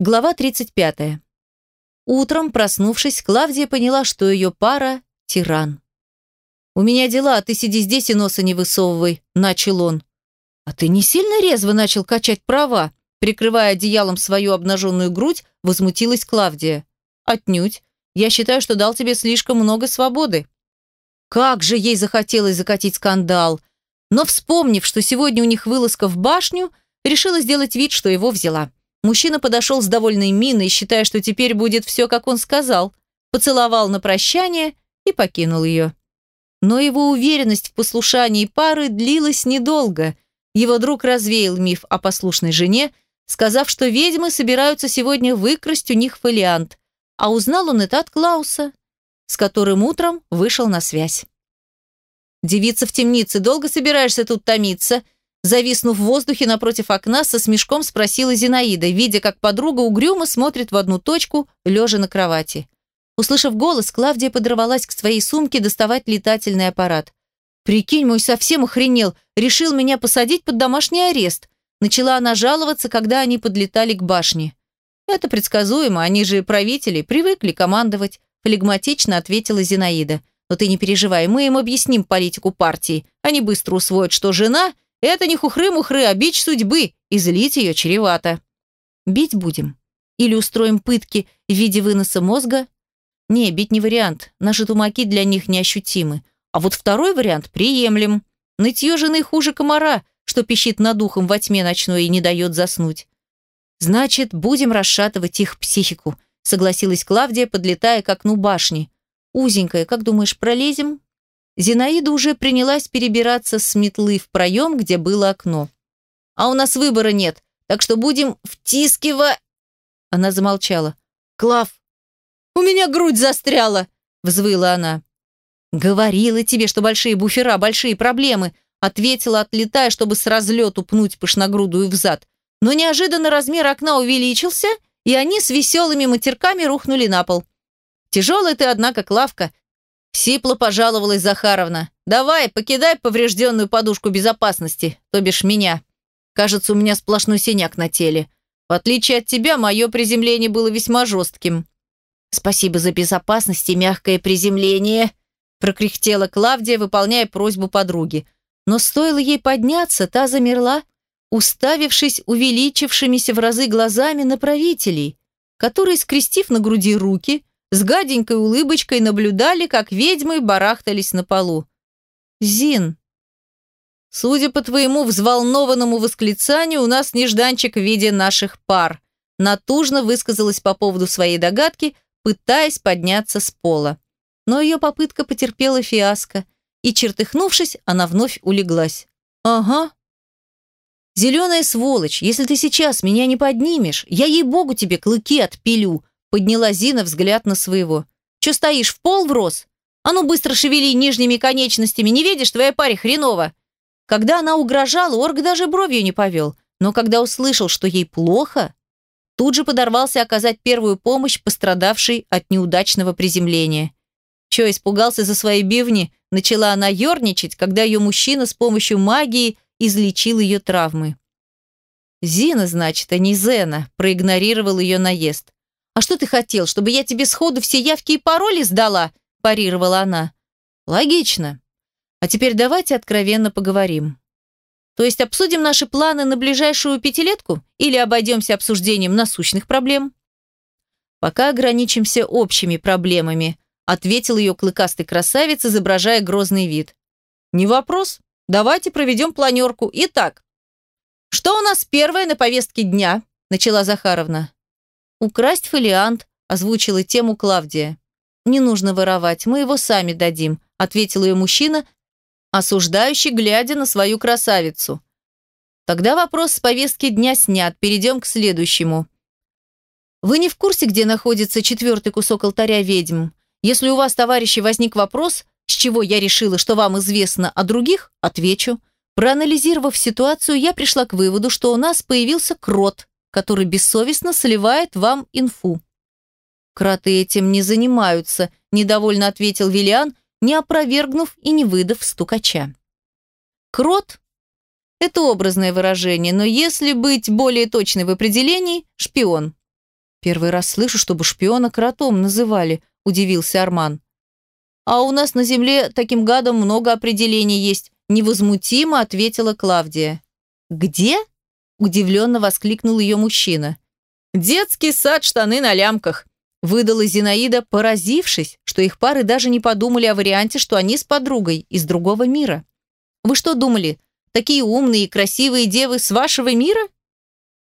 Глава 35. Утром, проснувшись, Клавдия поняла, что ее пара – тиран. «У меня дела, а ты сиди здесь и носа не высовывай», – начал он. «А ты не сильно резво начал качать права?» Прикрывая одеялом свою обнаженную грудь, возмутилась Клавдия. «Отнюдь. Я считаю, что дал тебе слишком много свободы». Как же ей захотелось закатить скандал. Но, вспомнив, что сегодня у них вылазка в башню, решила сделать вид, что его взяла. Мужчина подошел с довольной миной, считая, что теперь будет все, как он сказал, поцеловал на прощание и покинул ее. Но его уверенность в послушании пары длилась недолго. Его друг развеял миф о послушной жене, сказав, что ведьмы собираются сегодня выкрасть у них фолиант, а узнал он это от Клауса, с которым утром вышел на связь. «Девица в темнице, долго собираешься тут томиться?» Зависнув в воздухе напротив окна, со смешком спросила Зинаида, видя, как подруга угрюмо смотрит в одну точку, лежа на кровати. Услышав голос, Клавдия подорвалась к своей сумке доставать летательный аппарат. «Прикинь, мой совсем охренел, решил меня посадить под домашний арест», начала она жаловаться, когда они подлетали к башне. «Это предсказуемо, они же правители, привыкли командовать», флегматично ответила Зинаида. «Но ты не переживай, мы им объясним политику партии. Они быстро усвоят, что жена – это не хухры-мухры, а бич судьбы, и злить ее чревато. Бить будем? Или устроим пытки в виде выноса мозга? Не, бить не вариант, наши тумаки для них неощутимы. А вот второй вариант приемлем. Нытье жены хуже комара, что пищит над ухом во тьме ночной и не дает заснуть. Значит, будем расшатывать их психику, согласилась Клавдия, подлетая к окну башни. Узенькая, как думаешь, пролезем? Зинаида уже принялась перебираться с метлы в проем, где было окно. «А у нас выбора нет, так что будем втискивать...» Она замолчала. «Клав, у меня грудь застряла!» взвыла она. «Говорила тебе, что большие буфера, большие проблемы», ответила, отлетая, чтобы с разлету пнуть пышногрудую взад. Но неожиданно размер окна увеличился, и они с веселыми матерками рухнули на пол. «Тяжелая ты, однако, Клавка, Сипло пожаловалась Захаровна. «Давай, покидай поврежденную подушку безопасности, то бишь меня. Кажется, у меня сплошной синяк на теле. В отличие от тебя, мое приземление было весьма жестким». «Спасибо за безопасность и мягкое приземление», прокряхтела Клавдия, выполняя просьбу подруги. Но стоило ей подняться, та замерла, уставившись увеличившимися в разы глазами на правителей, которые, скрестив на груди руки, с гаденькой улыбочкой наблюдали, как ведьмы барахтались на полу. «Зин, судя по твоему взволнованному восклицанию, у нас нежданчик в виде наших пар», натужно высказалась по поводу своей догадки, пытаясь подняться с пола. Но ее попытка потерпела фиаско, и, чертыхнувшись, она вновь улеглась. «Ага», «Зеленая сволочь, если ты сейчас меня не поднимешь, я ей-богу тебе клыки отпилю», Подняла Зина взгляд на своего. «Че стоишь, в пол врос? А ну быстро шевели нижними конечностями, не видишь, твоя паре хреново!» Когда она угрожала, Орг даже бровью не повел. Но когда услышал, что ей плохо, тут же подорвался оказать первую помощь пострадавшей от неудачного приземления. Че, испугался за свои бивни? Начала она ерничать, когда ее мужчина с помощью магии излечил ее травмы. Зина, значит, а не Зена, проигнорировал ее наезд. «А что ты хотел, чтобы я тебе сходу все явки и пароли сдала?» – парировала она. «Логично. А теперь давайте откровенно поговорим. То есть обсудим наши планы на ближайшую пятилетку или обойдемся обсуждением насущных проблем?» «Пока ограничимся общими проблемами», – ответил ее клыкастый красавец, изображая грозный вид. «Не вопрос. Давайте проведем планерку. Итак, что у нас первое на повестке дня?» – начала Захаровна. «Украсть фолиант», – озвучила тему Клавдия. «Не нужно воровать, мы его сами дадим», – ответил ее мужчина, осуждающий, глядя на свою красавицу. Тогда вопрос с повестки дня снят, перейдем к следующему. Вы не в курсе, где находится четвертый кусок алтаря ведьм? Если у вас, товарищи, возник вопрос, с чего я решила, что вам известно о других, отвечу. Проанализировав ситуацию, я пришла к выводу, что у нас появился крот, который бессовестно сливает вам инфу. Кроты этим не занимаются, недовольно ответил Виллиан, не опровергнув и не выдав стукача. Крот – это образное выражение, но если быть более точной в определении – шпион. Первый раз слышу, чтобы шпиона кротом называли, удивился Арман. А у нас на земле таким гадом много определений есть, невозмутимо ответила Клавдия. Где? Удивленно воскликнул ее мужчина. Детский сад, штаны на лямках, выдала Зинаида, поразившись, что их пары даже не подумали о варианте, что они с подругой из другого мира. Вы что думали, такие умные и красивые девы с вашего мира?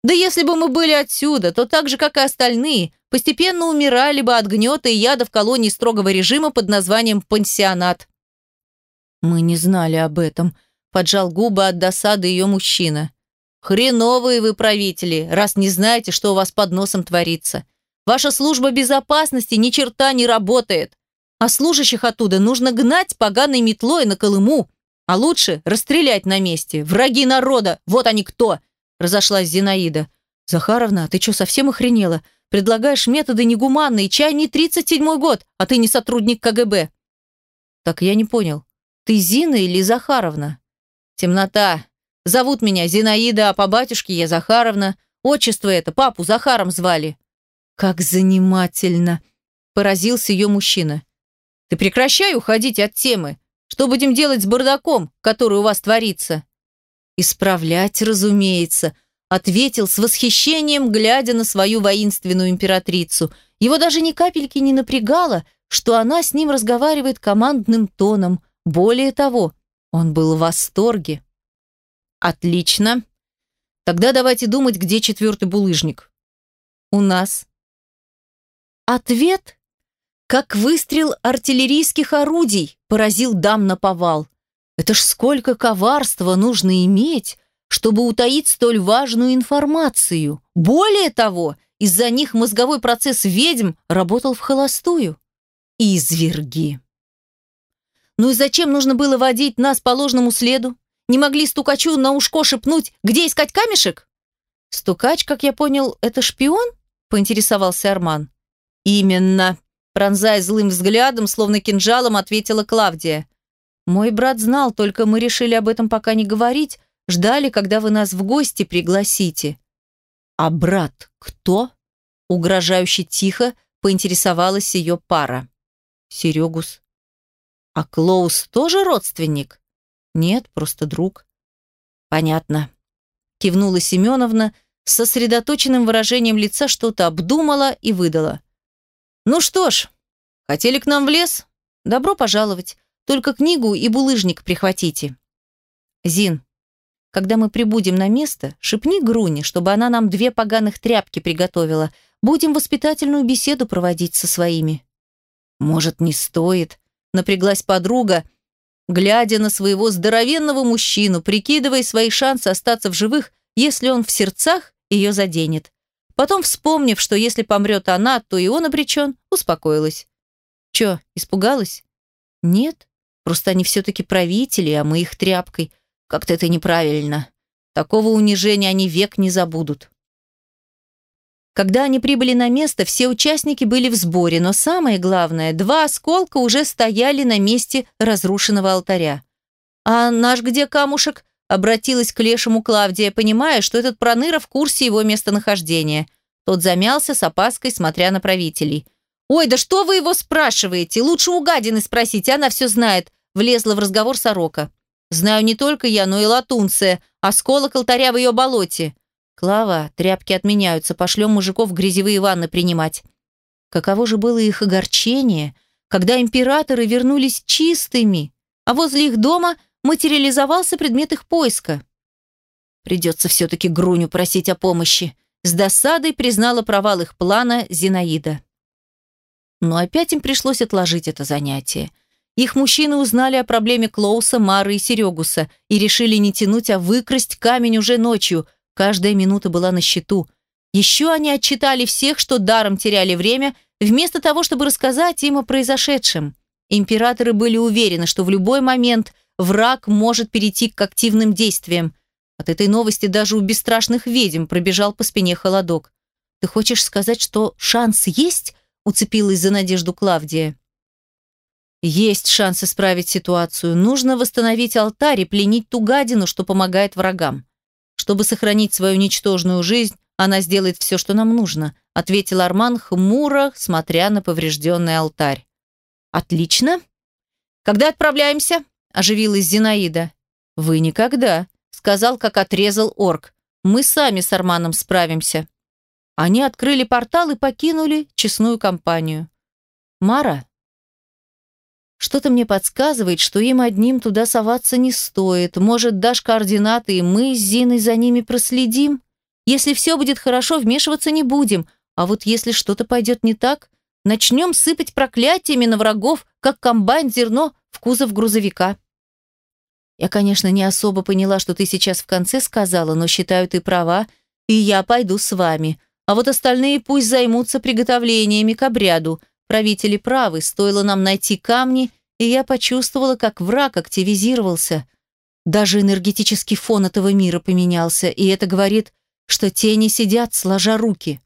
Да если бы мы были отсюда, то так же, как и остальные, постепенно умирали бы от гнета и яда в колонии строгого режима под названием «пансионат». «Мы не знали об этом», – поджал губы от досады ее мужчина. «Хреновые вы правители, раз не знаете, что у вас под носом творится. Ваша служба безопасности ни черта не работает. А служащих оттуда нужно гнать поганой метлой на Колыму, а лучше расстрелять на месте. Враги народа, вот они кто!» Разошлась Зинаида. «Захаровна, ты что, совсем охренела? Предлагаешь методы негуманные, чай не 37-й год, а ты не сотрудник КГБ». «Так я не понял. Ты Зина или Захаровна?» «Темнота. Зовут меня Зинаида, а по батюшке я Захаровна. Отчество это, папу Захаром звали». «Как занимательно!» – поразился ее мужчина. «Ты прекращай уходить от темы. Что будем делать с бардаком, который у вас творится?» «Исправлять, разумеется», — ответил с восхищением, глядя на свою воинственную императрицу. Его даже ни капельки не напрягало, что она с ним разговаривает командным тоном. Более того, он был в восторге. «Отлично. Тогда давайте думать, где четвертый булыжник». «У нас». Ответ как выстрел артиллерийских орудий поразил дам на повал. Это ж сколько коварства нужно иметь, чтобы утаить столь важную информацию. Более того, из-за них мозговой процесс ведьм работал в холостую. Изверги. Ну и зачем нужно было водить нас по ложному следу? Не могли стукачу на ушко шепнуть, где искать камешек? Стукач, как я понял, это шпион? Поинтересовался Арман. Именно. Пронзая злым взглядом, словно кинжалом, ответила Клавдия. «Мой брат знал, только мы решили об этом пока не говорить, ждали, когда вы нас в гости пригласите». «А брат кто?» Угрожающе тихо поинтересовалась ее пара. «Серегус». «А Клоус тоже родственник?» «Нет, просто друг». «Понятно», — кивнула Семеновна, с сосредоточенным выражением лица что-то обдумала и выдала. «Ну что ж, хотели к нам в лес? Добро пожаловать. Только книгу и булыжник прихватите». «Зин, когда мы прибудем на место, шепни Груни, чтобы она нам две поганых тряпки приготовила. Будем воспитательную беседу проводить со своими». «Может, не стоит?» – напряглась подруга, глядя на своего здоровенного мужчину, прикидывая свои шансы остаться в живых, если он в сердцах ее заденет. Потом, вспомнив, что если помрет она, то и он обречен, успокоилась. Че, испугалась? Нет, просто они все-таки правители, а мы их тряпкой. Как-то это неправильно. Такого унижения они век не забудут. Когда они прибыли на место, все участники были в сборе, но самое главное, два осколка уже стояли на месте разрушенного алтаря. «А наш где камушек?» Обратилась к лешему Клавдия, понимая, что этот проныра в курсе его местонахождения. Тот замялся с опаской, смотря на правителей. «Ой, да что вы его спрашиваете? Лучше у гадины спросите, она все знает», влезла в разговор сорока. «Знаю не только я, но и латунция, осколок алтаря в ее болоте». «Клава, тряпки отменяются, пошлем мужиков грязевые ванны принимать». Каково же было их огорчение, когда императоры вернулись чистыми, а возле их дома материализовался предмет их поиска. Придется все-таки Груню просить о помощи. С досадой признала провал их плана Зинаида. Но опять им пришлось отложить это занятие. Их мужчины узнали о проблеме Клоуса, Мары и Серегуса и решили не тянуть, а выкрасть камень уже ночью. Каждая минута была на счету. Еще они отчитали всех, что даром теряли время, вместо того, чтобы рассказать им о произошедшем. Императоры были уверены, что в любой момент – враг может перейти к активным действиям. От этой новости даже у бесстрашных ведьм пробежал по спине холодок. «Ты хочешь сказать, что шанс есть?» уцепилась за надежду Клавдия. «Есть шанс исправить ситуацию. Нужно восстановить алтарь и пленить ту гадину, что помогает врагам. Чтобы сохранить свою ничтожную жизнь, Она сделает все, что нам нужно», ответил Арман хмуро, смотря на поврежденный алтарь. «Отлично. Когда отправляемся?» оживилась Зинаида. «Вы никогда», сказал, как отрезал орк. «Мы сами с Арманом справимся». Они открыли портал и покинули честную компанию. «Мара?» Что-то мне подсказывает, что им одним туда соваться не стоит. Может, дашь координаты, и мы с Зиной за ними проследим? Если все будет хорошо, вмешиваться не будем. А вот если что-то пойдет не так, начнем сыпать проклятиями на врагов, как комбайн зерно в кузов грузовика. Я, конечно, не особо поняла, что ты сейчас в конце сказала, но считаю, ты права, и я пойду с вами. А вот остальные пусть займутся приготовлениями к обряду. Правители правы, стоило нам найти камни, и я почувствовала, как враг активизировался. Даже энергетический фон этого мира поменялся, и это говорит, что тени сидят, сложа руки.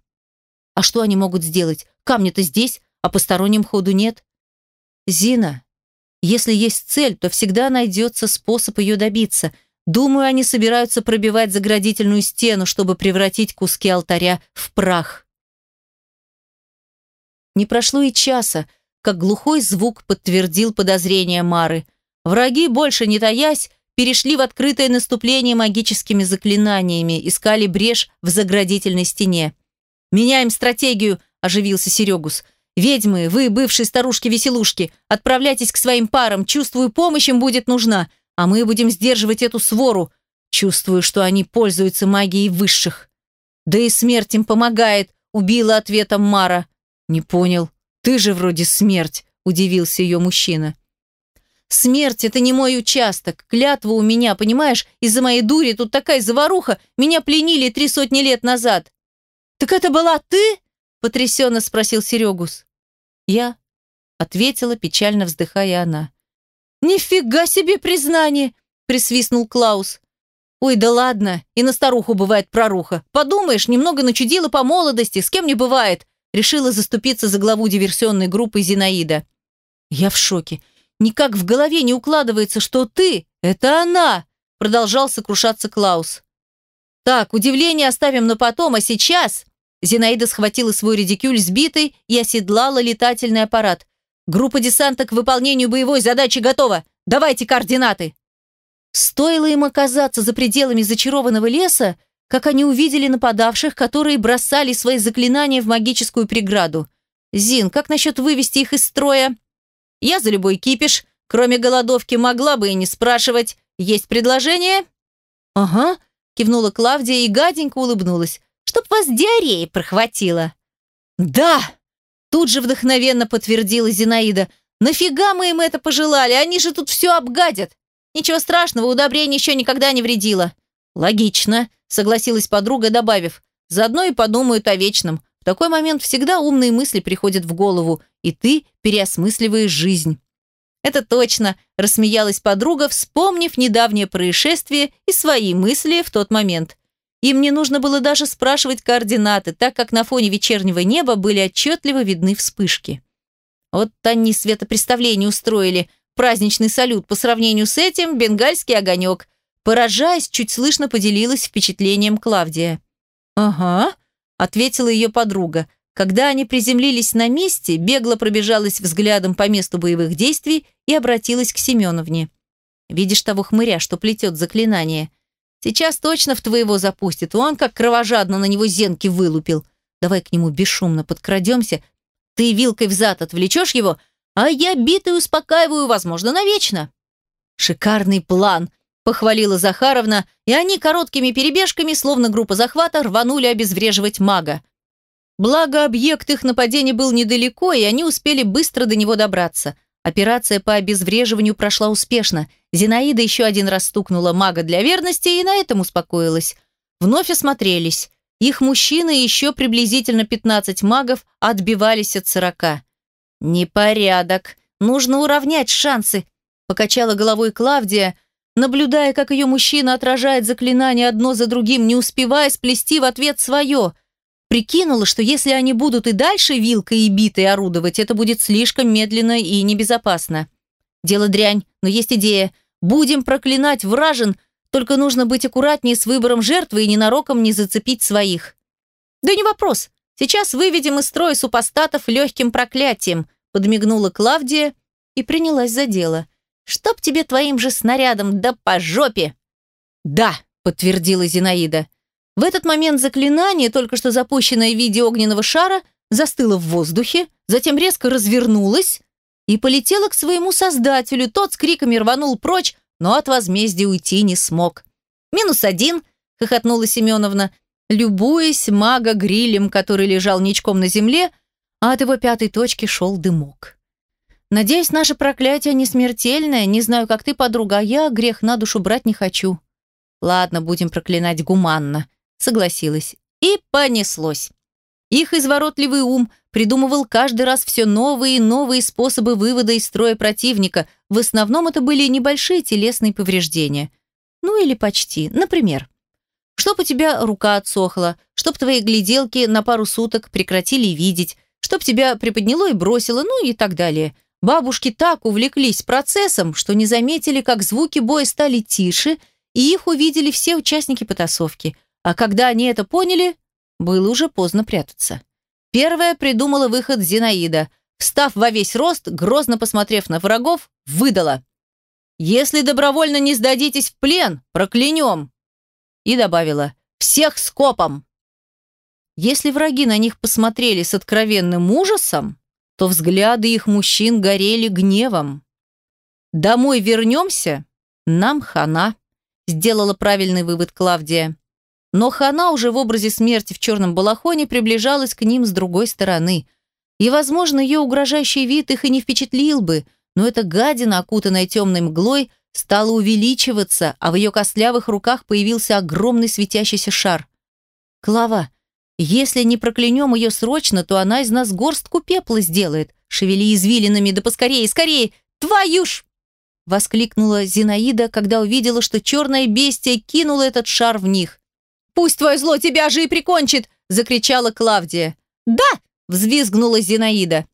А что они могут сделать? Камни-то здесь, а посторонним ходу нет. Зина, если есть цель, то всегда найдется способ ее добиться. Думаю, они собираются пробивать заградительную стену, чтобы превратить куски алтаря в прах. Не прошло и часа, как глухой звук подтвердил подозрения Мары. Враги, больше не таясь, перешли в открытое наступление магическими заклинаниями, искали брешь в заградительной стене. «Меняем стратегию», – оживился Серегус. «Ведьмы, вы, бывшие старушки-веселушки, отправляйтесь к своим парам, чувствую, помощь им будет нужна, а мы будем сдерживать эту свору. Чувствую, что они пользуются магией высших». «Да и смерть им помогает», – убила ответом Мара. «Не понял. Ты же вроде смерть», – удивился ее мужчина. «Смерть – это не мой участок. Клятва у меня, понимаешь? Из-за моей дури тут такая заваруха. Меня пленили три сотни лет назад». «Так это была ты?» – потрясенно спросил Серегус. «Я», – ответила, печально вздыхая она. «Нифига себе признание!» – присвистнул Клаус. «Ой, да ладно, и на старуху бывает проруха. Подумаешь, немного начудила по молодости, с кем не бывает решила заступиться за главу диверсионной группы Зинаида. «Я в шоке. Никак в голове не укладывается, что ты — это она!» Продолжал сокрушаться Клаус. «Так, удивление оставим на потом, а сейчас...» Зинаида схватила свой редикюль сбитый и оседлала летательный аппарат. «Группа десанта к выполнению боевой задачи готова! Давайте координаты!» Стоило им оказаться за пределами зачарованного леса, как они увидели нападавших, которые бросали свои заклинания в магическую преграду. «Зин, как насчет вывести их из строя?» «Я за любой кипиш. Кроме голодовки могла бы и не спрашивать. Есть предложение?» «Ага», – кивнула Клавдия и гаденько улыбнулась. «Чтоб вас диарея прохватила». «Да!» – тут же вдохновенно подтвердила Зинаида. «Нафига мы им это пожелали? Они же тут все обгадят!» «Ничего страшного, удобрение еще никогда не вредило». «Логично», согласилась подруга, добавив, заодно и подумают о вечном. В такой момент всегда умные мысли приходят в голову, и ты переосмысливаешь жизнь. «Это точно», – рассмеялась подруга, вспомнив недавнее происшествие и свои мысли в тот момент. Им не нужно было даже спрашивать координаты, так как на фоне вечернего неба были отчетливо видны вспышки. Вот они светопреставление устроили, праздничный салют по сравнению с этим – бенгальский огонек. Поражаясь, чуть слышно поделилась впечатлением Клавдия. «Ага», — ответила ее подруга. Когда они приземлились на месте, бегло пробежалась взглядом по месту боевых действий и обратилась к Семеновне. «Видишь того хмыря, что плетет заклинание? Сейчас точно в твоего запустит. Он как кровожадно на него зенки вылупил. Давай к нему бесшумно подкрадемся. Ты вилкой в зад отвлечешь его, а я битой успокаиваю, возможно, навечно». «Шикарный план!» Похвалила Захаровна, и они короткими перебежками, словно группа захвата, рванули обезвреживать мага. Благо, объект их нападения был недалеко, и они успели быстро до него добраться. Операция по обезвреживанию прошла успешно. Зинаида еще один раз стукнула мага для верности и на этом успокоилась. Вновь осмотрелись. Их мужчины и еще приблизительно 15 магов отбивались от 40. «Непорядок. Нужно уравнять шансы», – покачала головой Клавдия – наблюдая, как ее мужчина отражает заклинания одно за другим, не успевая сплести в ответ свое. Прикинула, что если они будут и дальше вилкой и битой орудовать, это будет слишком медленно и небезопасно. Дело дрянь, но есть идея. Будем проклинать вражен, только нужно быть аккуратнее с выбором жертвы и ненароком не зацепить своих. Да не вопрос. Сейчас выведем из строя супостатов легким проклятием, подмигнула Клавдия и принялась за дело. Чтоб тебе твоим же снарядом да по жопе. Да, подтвердила Зинаида. В этот момент заклинание, только что запущенное в виде огненного шара, застыло в воздухе, затем резко развернулось и полетело к своему создателю. Тот с криками рванул прочь, но от возмездия уйти не смог. «Минус один», — хохотнула Семеновна, любуясь мага-грилем, который лежал ничком на земле, а от его пятой точки шел дымок. «Надеюсь, наше проклятие не смертельное. Не знаю, как ты, подруга, а я грех на душу брать не хочу». «Ладно, будем проклинать гуманно», — согласилась. И понеслось. Их изворотливый ум придумывал каждый раз все новые и новые способы вывода из строя противника. В основном это были небольшие телесные повреждения. Ну или почти. Например, чтоб у тебя рука отсохла, чтоб твои гляделки на пару суток прекратили видеть, чтоб тебя приподняло и бросило, ну и так далее. Бабушки так увлеклись процессом, что не заметили, как звуки боя стали тише, и их увидели все участники потасовки. А когда они это поняли, было уже поздно прятаться. Первая придумала выход Зинаида. Встав во весь рост, грозно посмотрев на врагов, выдала. «Если добровольно не сдадитесь в плен, проклянем!» И добавила «Всех скопом!» Если враги на них посмотрели с откровенным ужасом, то взгляды их мужчин горели гневом. «Домой вернемся? Нам хана», — сделала правильный вывод Клавдия. Но Хана уже в образе смерти в черном балахоне приближалась к ним с другой стороны. И, возможно, ее угрожающий вид их и не впечатлил бы, но эта гадина, окутанная темной мглой, стала увеличиваться, а в ее костлявых руках появился огромный светящийся шар. «Клава, если не проклянем ее срочно, то она из нас горстку пепла сделает. Шевели извилинами, да поскорее, скорее! Твою ж!» Воскликнула Зинаида, когда увидела, что черное бестие кинуло этот шар в них. Пусть твое зло тебя же и прикончит!» – закричала Клавдия. «Да!» – взвизгнула Зинаида.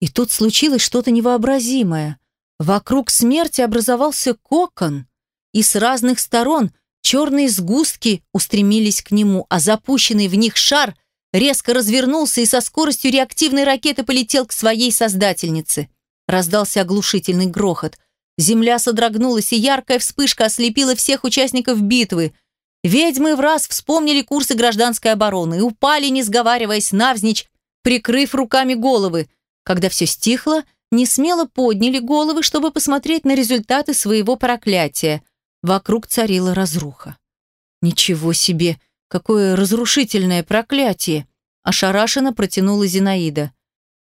И тут случилось что-то невообразимое. Вокруг смерти образовался кокон, и с разных сторон черные сгустки устремились к нему, а запущенный в них шар резко развернулся и со скоростью реактивной ракеты полетел к своей создательнице. Раздался оглушительный грохот. Земля содрогнулась, и яркая вспышка ослепила всех участников битвы – Ведьмы в раз вспомнили курсы гражданской обороны и упали, не сговариваясь, навзничь, прикрыв руками головы. Когда все стихло, не смело подняли головы, чтобы посмотреть на результаты своего проклятия. Вокруг царила разруха. «Ничего себе! Какое разрушительное проклятие!» Ошарашенно протянула Зинаида.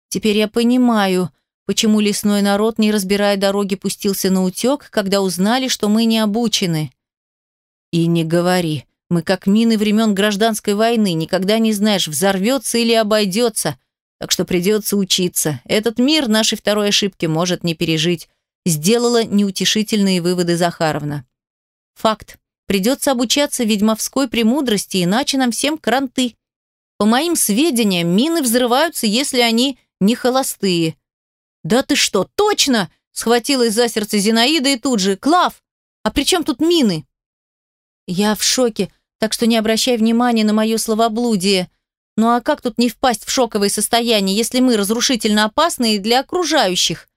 «Теперь я понимаю, почему лесной народ, не разбирая дороги, пустился на утек, когда узнали, что мы не обучены». И не говори. Мы как мины времен гражданской войны, никогда не знаешь, взорвется или обойдется. Так что придется учиться. Этот мир нашей второй ошибки может не пережить. Сделала неутешительные выводы Захаровна. Факт. Придется обучаться ведьмовской премудрости, иначе нам всем кранты. По моим сведениям, мины взрываются, если они не холостые. «Да ты что, точно?» Схватилась за сердце Зинаида и тут же. «Клав, а при чем тут мины?» Я в шоке, так что не обращай внимания на мое словоблудие. Ну а как тут не впасть в шоковое состояние, если мы разрушительно опасны для окружающих?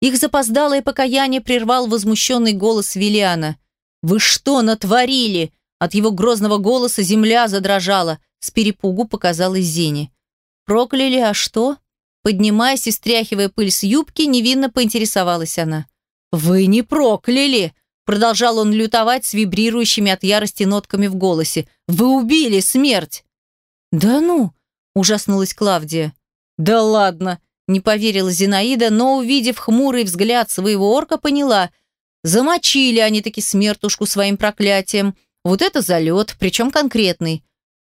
Их запоздалое покаяние прервал возмущенный голос Виллиана. «Вы что натворили?» От его грозного голоса земля задрожала. С перепугу показалась Зене. «Прокляли, а что?» Поднимаясь и стряхивая пыль с юбки, невинно поинтересовалась она. «Вы не прокляли!» Продолжал он лютовать с вибрирующими от ярости нотками в голосе. «Вы убили смерть!» «Да ну!» – ужаснулась Клавдия. «Да ладно!» – не поверила Зинаида, но, увидев хмурый взгляд своего орка, поняла. Замочили они таки смертушку своим проклятием. Вот это залет, причем конкретный.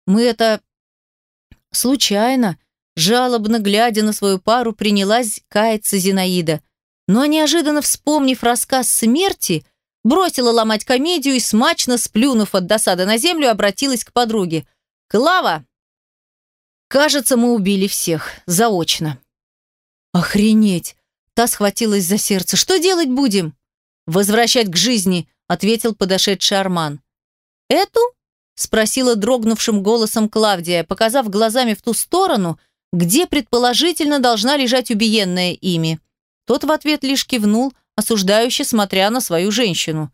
Мы это... случайно, жалобно глядя на свою пару, принялась каяться Зинаида. Но, неожиданно вспомнив рассказ смерти, бросила ломать комедию и, смачно сплюнув от досады на землю, обратилась к подруге. «Клава! Кажется, мы убили всех. Заочно». «Охренеть!» Та схватилась за сердце. «Что делать будем?» «Возвращать к жизни», — ответил подошедший Арман. «Эту?» — спросила дрогнувшим голосом Клавдия, показав глазами в ту сторону, где предположительно должна лежать убиенная ими. Тот в ответ лишь кивнул, осуждающе смотря на свою женщину.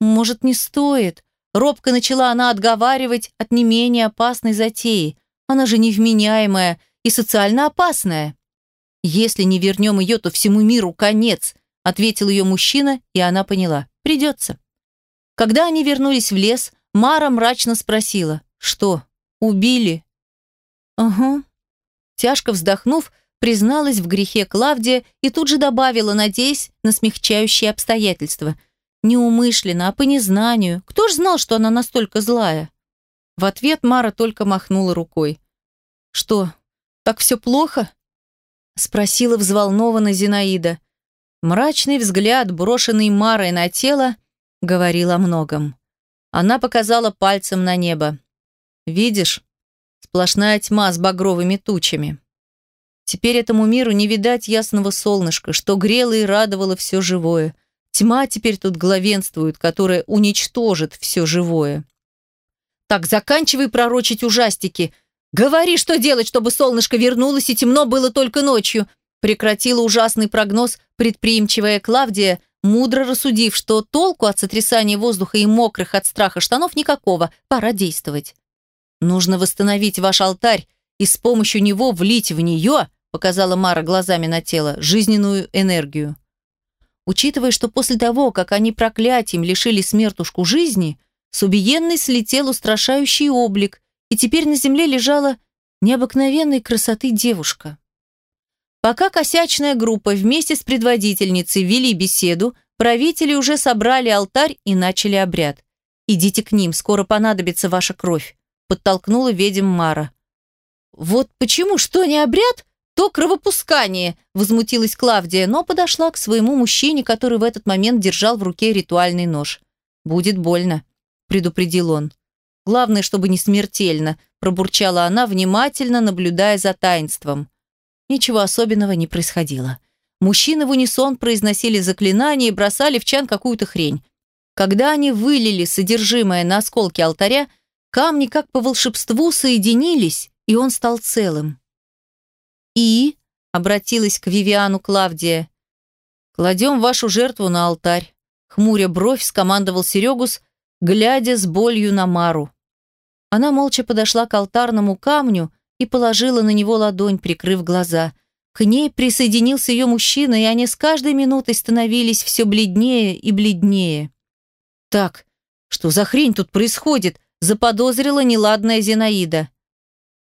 «Может, не стоит?» Робко начала она отговаривать от не менее опасной затеи. Она же невменяемая и социально опасная. «Если не вернем ее, то всему миру конец», ответил ее мужчина, и она поняла. «Придется». Когда они вернулись в лес, Мара мрачно спросила. «Что, убили?» «Ага». Тяжко вздохнув, призналась в грехе Клавдия и тут же добавила, надеясь на смягчающие обстоятельства. Неумышленно, а по незнанию. Кто ж знал, что она настолько злая? В ответ Мара только махнула рукой. «Что, так все плохо?» Спросила взволнованно Зинаида. Мрачный взгляд, брошенный Марой на тело, говорил о многом. Она показала пальцем на небо. «Видишь? Сплошная тьма с багровыми тучами. Теперь этому миру не видать ясного солнышка, что грело и радовало все живое. Тьма теперь тут главенствует, которая уничтожит все живое. Так, заканчивай пророчить ужастики. Говори, что делать, чтобы солнышко вернулось и темно было только ночью. Прекратила ужасный прогноз предприимчивая Клавдия, мудро рассудив, что толку от сотрясания воздуха и мокрых от страха штанов никакого, пора действовать. Нужно восстановить ваш алтарь и с помощью него влить в нее показала Мара глазами на тело, жизненную энергию. Учитывая, что после того, как они проклятием лишили смертушку жизни, с убиенной слетел устрашающий облик, и теперь на земле лежала необыкновенной красоты девушка. Пока косячная группа вместе с предводительницей вели беседу, правители уже собрали алтарь и начали обряд. «Идите к ним, скоро понадобится ваша кровь», – подтолкнула ведьм Мара. «Вот почему, что не обряд?» то кровопускание!» – возмутилась Клавдия, но подошла к своему мужчине, который в этот момент держал в руке ритуальный нож. «Будет больно», – предупредил он. «Главное, чтобы не смертельно», – пробурчала она, внимательно наблюдая за таинством. Ничего особенного не происходило. Мужчины в унисон произносили заклинания и бросали в чан какую-то хрень. Когда они вылили содержимое на осколки алтаря, камни как по волшебству соединились, и он стал целым. «И?» – обратилась к Вивиану Клавдия. «Кладем вашу жертву на алтарь», – хмуря бровь скомандовал Серегус, глядя с болью на Мару. Она молча подошла к алтарному камню и положила на него ладонь, прикрыв глаза. К ней присоединился ее мужчина, и они с каждой минутой становились все бледнее и бледнее. «Так, что за хрень тут происходит?» – заподозрила неладная Зинаида.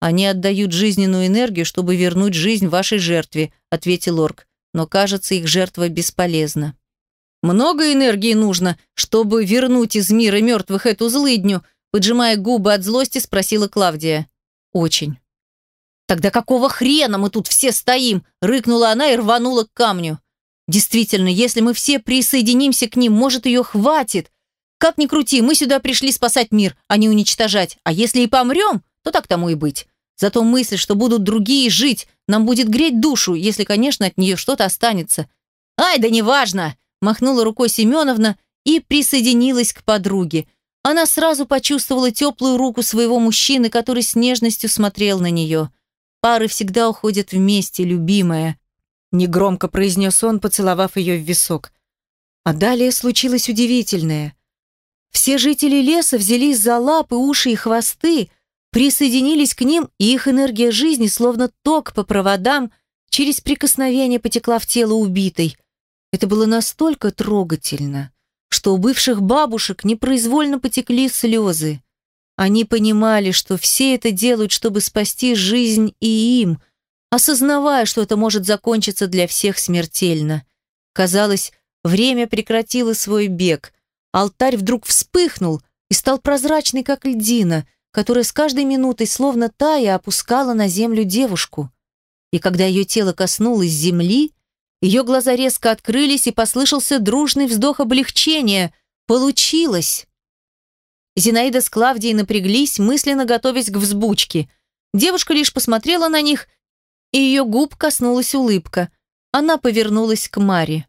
«Они отдают жизненную энергию, чтобы вернуть жизнь вашей жертве», – ответил Орк. «Но, кажется, их жертва бесполезна». «Много энергии нужно, чтобы вернуть из мира мертвых эту злыдню», – поджимая губы от злости, спросила Клавдия. «Очень». «Тогда какого хрена мы тут все стоим?» – рыкнула она и рванула к камню. «Действительно, если мы все присоединимся к ним, может, ее хватит. Как ни крути, мы сюда пришли спасать мир, а не уничтожать. А если и помрем, то так тому и быть. Зато мысль, что будут другие жить, нам будет греть душу, если, конечно, от нее что-то останется. «Ай, да неважно!» – махнула рукой Семеновна и присоединилась к подруге. Она сразу почувствовала теплую руку своего мужчины, который с нежностью смотрел на нее. «Пары всегда уходят вместе, любимая», – негромко произнес он, поцеловав ее в висок. А далее случилось удивительное. Все жители леса взялись за лапы, уши и хвосты – присоединились к ним, и их энергия жизни, словно ток по проводам, через прикосновение потекла в тело убитой. Это было настолько трогательно, что у бывших бабушек непроизвольно потекли слезы. Они понимали, что все это делают, чтобы спасти жизнь и им, осознавая, что это может закончиться для всех смертельно. Казалось, время прекратило свой бег. Алтарь вдруг вспыхнул и стал прозрачный, как льдина, которая с каждой минутой, словно тая, опускала на землю девушку. И когда ее тело коснулось земли, ее глаза резко открылись и послышался дружный вздох облегчения. Получилось! Зинаида с Клавдией напряглись, мысленно готовясь к взбучке. Девушка лишь посмотрела на них, и ее губ коснулась улыбка. Она повернулась к Маре.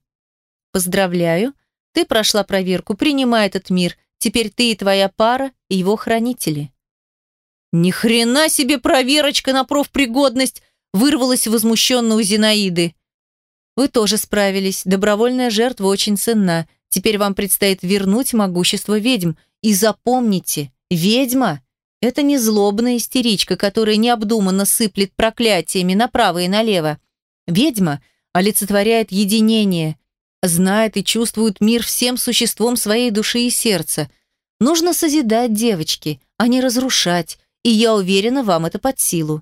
«Поздравляю, ты прошла проверку, принимай этот мир. Теперь ты и твоя пара, и его хранители». Ни хрена себе проверочка на профпригодность, вырвалась возмущенно у Зинаиды. Вы тоже справились. Добровольная жертва очень ценна. Теперь вам предстоит вернуть могущество ведьм. И запомните, ведьма – это не злобная истеричка, которая необдуманно сыплет проклятиями направо и налево. Ведьма олицетворяет единение, знает и чувствует мир всем существом своей души и сердца. Нужно созидать, девочки, а не разрушать, и я уверена, вам это под силу.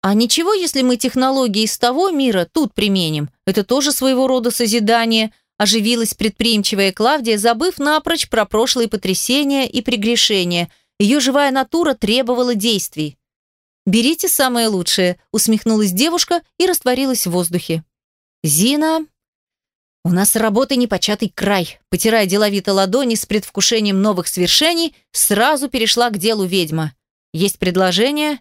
А ничего, если мы технологии из того мира тут применим? Это тоже своего рода созидание, оживилась предприимчивая Клавдия, забыв напрочь про прошлые потрясения и прегрешения. Ее живая натура требовала действий. «Берите самое лучшее», — усмехнулась девушка и растворилась в воздухе. «Зина...» «У нас работы непочатый край», — потирая деловито ладони с предвкушением новых свершений, сразу перешла к делу ведьма. «Есть предложение?»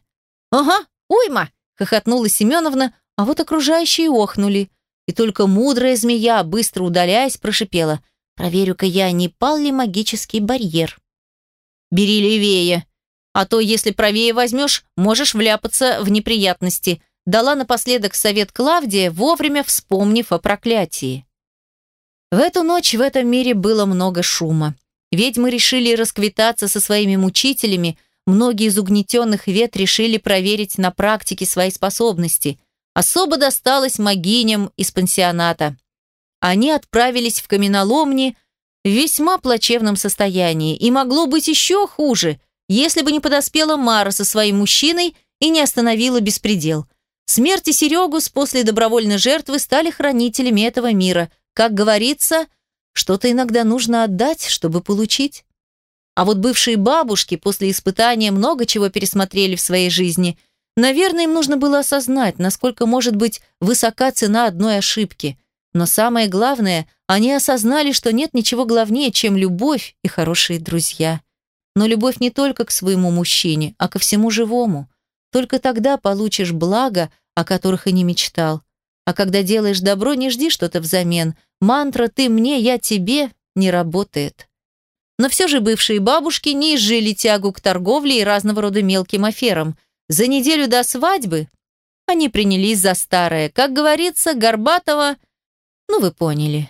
«Ага, уйма!» — хохотнула Семеновна, а вот окружающие охнули. И только мудрая змея, быстро удаляясь, прошипела. «Проверю-ка я, не пал ли магический барьер». «Бери левее, а то, если правее возьмешь, можешь вляпаться в неприятности», дала напоследок совет Клавдия, вовремя вспомнив о проклятии. В эту ночь в этом мире было много шума. Ведьмы решили расквитаться со своими мучителями, многие из угнетенных вет решили проверить на практике свои способности. Особо досталось магиням из пансионата. Они отправились в каменоломни в весьма плачевном состоянии, и могло быть еще хуже, если бы не подоспела Мара со своим мужчиной и не остановила беспредел. Смерти Серегус после добровольной жертвы стали хранителями этого мира – как говорится, что-то иногда нужно отдать, чтобы получить. А вот бывшие бабушки после испытания много чего пересмотрели в своей жизни. Наверное, им нужно было осознать, насколько может быть высока цена одной ошибки. Но самое главное, они осознали, что нет ничего главнее, чем любовь и хорошие друзья. Но любовь не только к своему мужчине, а ко всему живому. Только тогда получишь благо, о которых и не мечтал. А когда делаешь добро, не жди что-то взамен. Мантра «ты мне, я тебе» не работает. Но все же бывшие бабушки не изжили тягу к торговле и разного рода мелким аферам. За неделю до свадьбы они принялись за старое. Как говорится, Горбатова, ну вы поняли.